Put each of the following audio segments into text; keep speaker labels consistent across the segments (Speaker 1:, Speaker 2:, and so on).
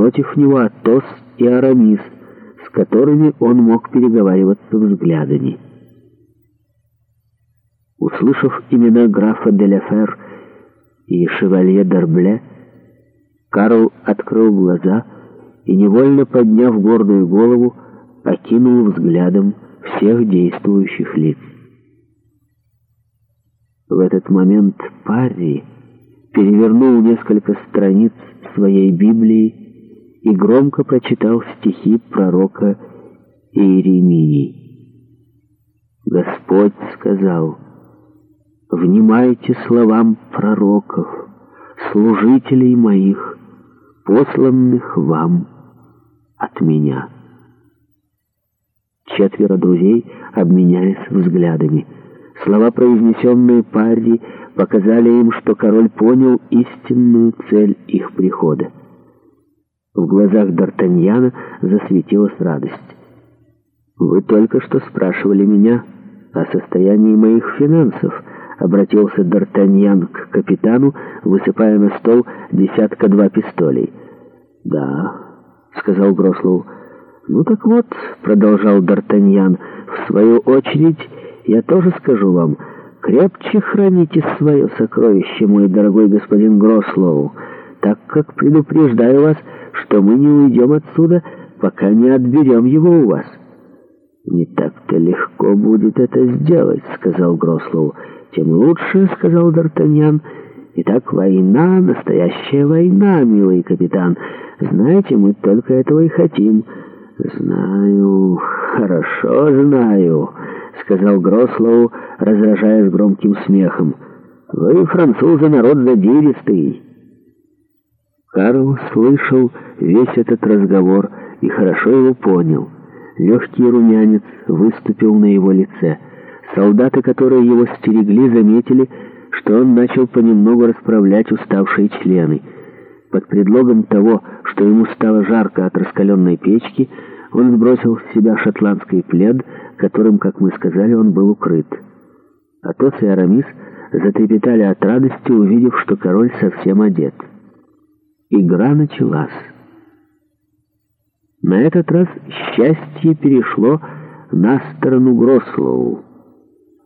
Speaker 1: Против него Атос и Арамис, с которыми он мог переговариваться взглядами. Услышав имена графа де Лефер и шевалье Дербле, Карл открыл глаза и, невольно подняв гордую голову, окинул взглядом всех действующих лиц. В этот момент Парри перевернул несколько страниц своей Библии и громко прочитал стихи пророка Иеремии. Господь сказал, «Внимайте словам пророков, служителей моих, посланных вам от меня». Четверо друзей обменялись взглядами. Слова, произнесенные Парди, показали им, что король понял истинную цель их прихода. В глазах Д'Артаньяна засветилась радость. «Вы только что спрашивали меня о состоянии моих финансов», — обратился Д'Артаньян к капитану, высыпая на стол десятка-два пистолей. «Да», — сказал Грослоу. «Ну так вот», — продолжал Д'Артаньян, — «в свою очередь я тоже скажу вам, крепче храните свое сокровище, мой дорогой господин Грослоу» так как предупреждаю вас, что мы не уйдем отсюда, пока не отберем его у вас». «Не так-то легко будет это сделать», — сказал Грослоу. «Тем лучше», — сказал Д'Артаньян. «Итак, война, настоящая война, милый капитан. Знаете, мы только этого и хотим». «Знаю, хорошо знаю», — сказал Грослоу, раздражаясь громким смехом. «Вы, французы, народ задиристый». Карл слышал весь этот разговор и хорошо его понял. Легкий румянец выступил на его лице. Солдаты, которые его стерегли, заметили, что он начал понемногу расправлять уставшие члены. Под предлогом того, что ему стало жарко от раскаленной печки, он сбросил с себя шотландский плед, которым, как мы сказали, он был укрыт. Атос и Арамис затрепетали от радости, увидев, что король совсем одет. Игра началась. На этот раз счастье перешло на сторону Грослоу.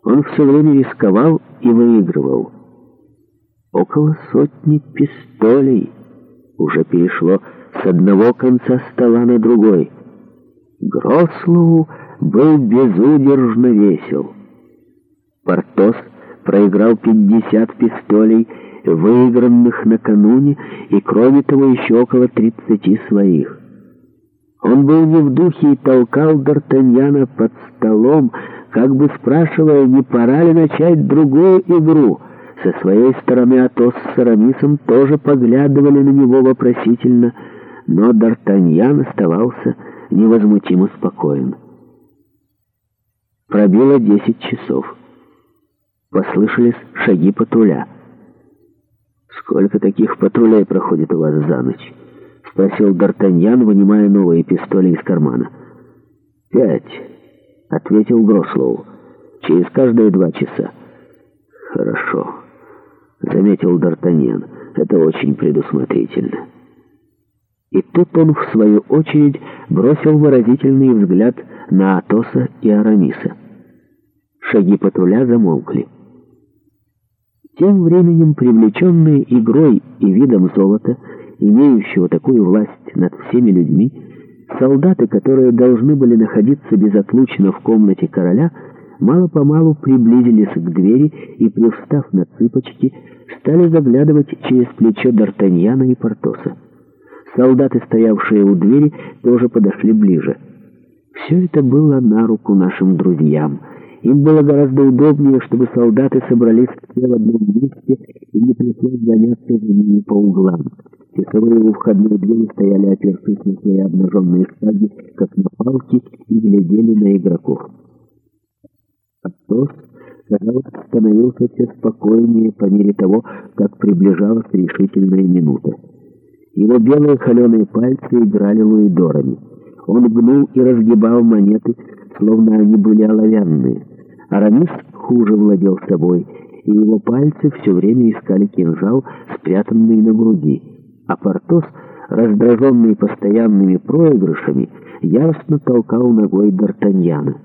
Speaker 1: Он все время рисковал и выигрывал. Около сотни пистолей уже перешло с одного конца стола на другой. Грослоу был безудержно весел. Портос проиграл 50 пистолей выигранных накануне, и кроме того еще около 30 своих. Он был не в духе и толкал Д'Артаньяна под столом, как бы спрашивая, не пора ли начать другую игру. Со своей стороны Атос с Арамисом тоже поглядывали на него вопросительно, но Д'Артаньян оставался невозмутимо спокоен. Пробило десять часов. Послышались шаги патруля. «Сколько таких патрулей проходит у вас за ночь?» — спросил Д'Артаньян, вынимая новые пистоли из кармана. «Пять», — ответил Грослоу. «Через каждые два часа». «Хорошо», — заметил Д'Артаньян. «Это очень предусмотрительно». И тут он, в свою очередь, бросил выразительный взгляд на Атоса и Арамиса. Шаги патруля замолкли. Тем временем привлеченные игрой и видом золота, имеющего такую власть над всеми людьми, солдаты, которые должны были находиться безотлучно в комнате короля, мало-помалу приблизились к двери и, привстав на цыпочки, стали заглядывать через плечо Д'Артаньяна и Портоса. Солдаты, стоявшие у двери, тоже подошли ближе. Все это было на руку нашим друзьям — им было гораздо удобнее, чтобы солдаты собрались все в одном месте и не пришлось заняться за ними по углам. Часовые у входной двери стояли, опершись на свои обнаженные шпаги, как на палки, и глядели на игроков. Атос, казалось, становился все спокойнее по мере того, как приближалась решительная минута. Его белые холеные пальцы играли луидорами. Он гнул и разгибал монеты, словно они были оловянные. Арамис хуже владел собой, и его пальцы все время искали кинжал, спрятанный на груди, а Портос, раздраженный постоянными проигрышами, яростно толкал ногой Д'Артаньяна.